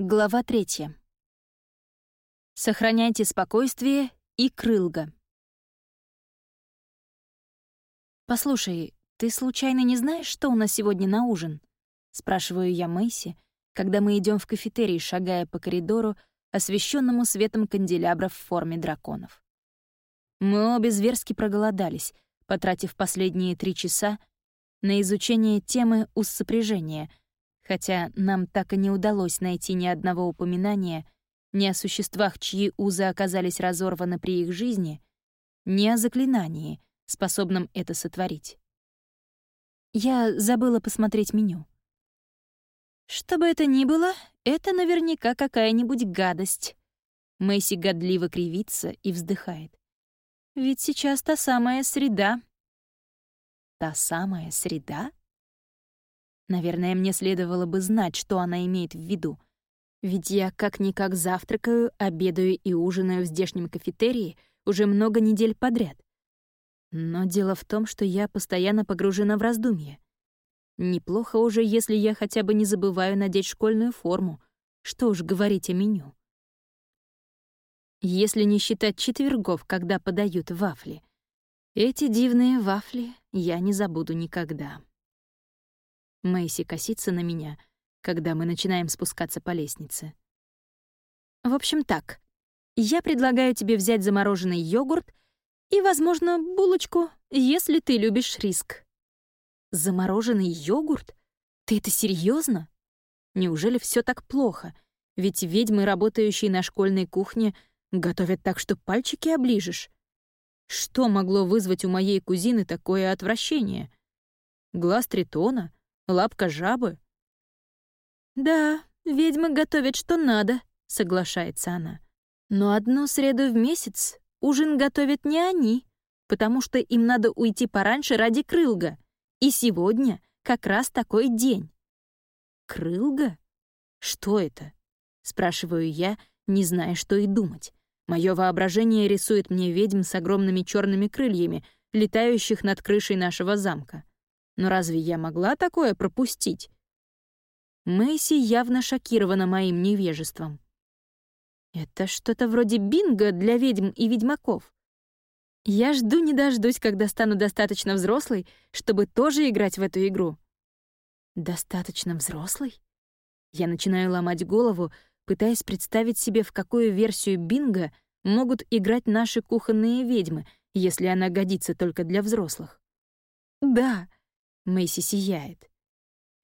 Глава третья. Сохраняйте спокойствие и крылга. «Послушай, ты случайно не знаешь, что у нас сегодня на ужин?» — спрашиваю я Мэйси, когда мы идем в кафетерий, шагая по коридору, освещенному светом канделябров в форме драконов. Мы обе зверски проголодались, потратив последние три часа на изучение темы уссопряжения — хотя нам так и не удалось найти ни одного упоминания ни о существах, чьи узы оказались разорваны при их жизни, ни о заклинании, способном это сотворить. Я забыла посмотреть меню. Что бы это ни было, это наверняка какая-нибудь гадость. Мэйси годливо кривится и вздыхает. Ведь сейчас та самая среда. Та самая среда? Наверное, мне следовало бы знать, что она имеет в виду. Ведь я как-никак завтракаю, обедаю и ужинаю в здешнем кафетерии уже много недель подряд. Но дело в том, что я постоянно погружена в раздумья. Неплохо уже, если я хотя бы не забываю надеть школьную форму. Что уж говорить о меню. Если не считать четвергов, когда подают вафли. Эти дивные вафли я не забуду никогда. Мэйси косится на меня, когда мы начинаем спускаться по лестнице. В общем, так. Я предлагаю тебе взять замороженный йогурт и, возможно, булочку, если ты любишь риск. Замороженный йогурт? Ты это серьезно? Неужели все так плохо? Ведь ведьмы, работающие на школьной кухне, готовят так, что пальчики оближешь. Что могло вызвать у моей кузины такое отвращение? Глаз тритона — Лапка жабы? Да, ведьмы готовят что надо, соглашается она. Но одну среду в месяц ужин готовят не они, потому что им надо уйти пораньше ради крылга. И сегодня как раз такой день. Крылга? Что это? Спрашиваю я, не зная, что и думать. Мое воображение рисует мне ведьм с огромными черными крыльями, летающих над крышей нашего замка. Но разве я могла такое пропустить? Мэйси явно шокирована моим невежеством. Это что-то вроде бинго для ведьм и ведьмаков. Я жду не дождусь, когда стану достаточно взрослой, чтобы тоже играть в эту игру. Достаточно взрослой? Я начинаю ломать голову, пытаясь представить себе, в какую версию бинго могут играть наши кухонные ведьмы, если она годится только для взрослых. Да, Мэйси сияет.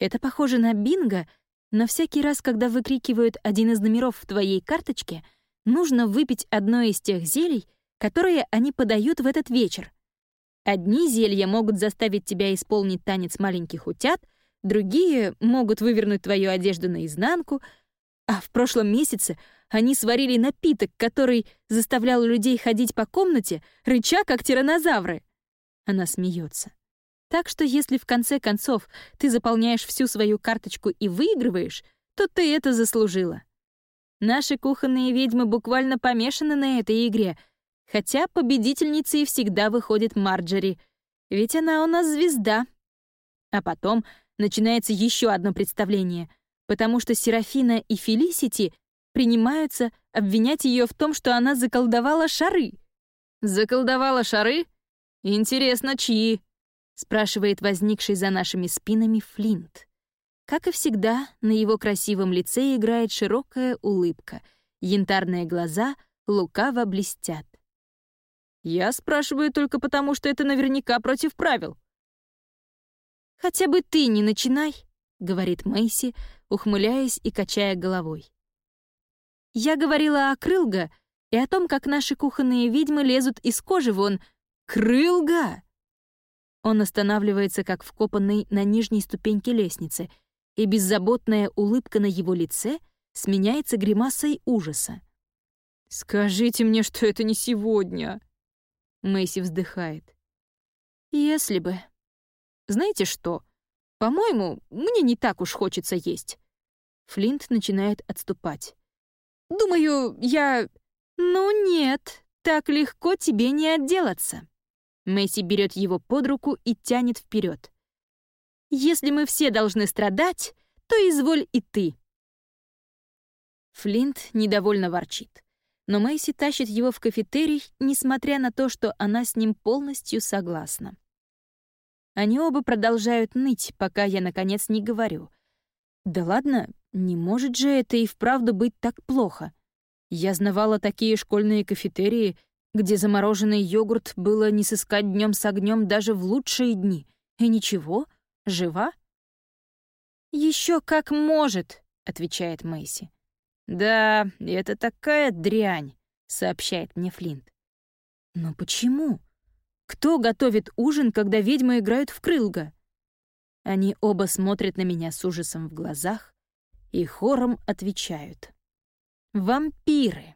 Это похоже на бинго, но всякий раз, когда выкрикивают один из номеров в твоей карточке, нужно выпить одно из тех зелий, которые они подают в этот вечер. Одни зелья могут заставить тебя исполнить танец маленьких утят, другие могут вывернуть твою одежду наизнанку, а в прошлом месяце они сварили напиток, который заставлял людей ходить по комнате, рыча, как тиранозавры. Она смеется. Так что если в конце концов ты заполняешь всю свою карточку и выигрываешь, то ты это заслужила. Наши кухонные ведьмы буквально помешаны на этой игре, хотя победительницей всегда выходит Марджери, ведь она у нас звезда. А потом начинается еще одно представление, потому что Серафина и Фелисити принимаются обвинять ее в том, что она заколдовала шары. Заколдовала шары? Интересно, чьи? — спрашивает возникший за нашими спинами Флинт. Как и всегда, на его красивом лице играет широкая улыбка, янтарные глаза лукаво блестят. «Я спрашиваю только потому, что это наверняка против правил». «Хотя бы ты не начинай», — говорит Мэйси, ухмыляясь и качая головой. «Я говорила о Крылга и о том, как наши кухонные ведьмы лезут из кожи вон. Крылга!» Он останавливается, как вкопанный на нижней ступеньке лестницы, и беззаботная улыбка на его лице сменяется гримасой ужаса. «Скажите мне, что это не сегодня!» Мэйси вздыхает. «Если бы. Знаете что? По-моему, мне не так уж хочется есть». Флинт начинает отступать. «Думаю, я... Ну нет, так легко тебе не отделаться». Месси берет его под руку и тянет вперед. «Если мы все должны страдать, то изволь и ты». Флинт недовольно ворчит. Но Мэйси тащит его в кафетерий, несмотря на то, что она с ним полностью согласна. Они оба продолжают ныть, пока я, наконец, не говорю. «Да ладно, не может же это и вправду быть так плохо. Я знавала такие школьные кафетерии, где замороженный йогурт было не сыскать днем с огнем даже в лучшие дни. И ничего, жива?» Еще как может», — отвечает Мэйси. «Да, это такая дрянь», — сообщает мне Флинт. «Но почему? Кто готовит ужин, когда ведьмы играют в крылга?» Они оба смотрят на меня с ужасом в глазах и хором отвечают. «Вампиры».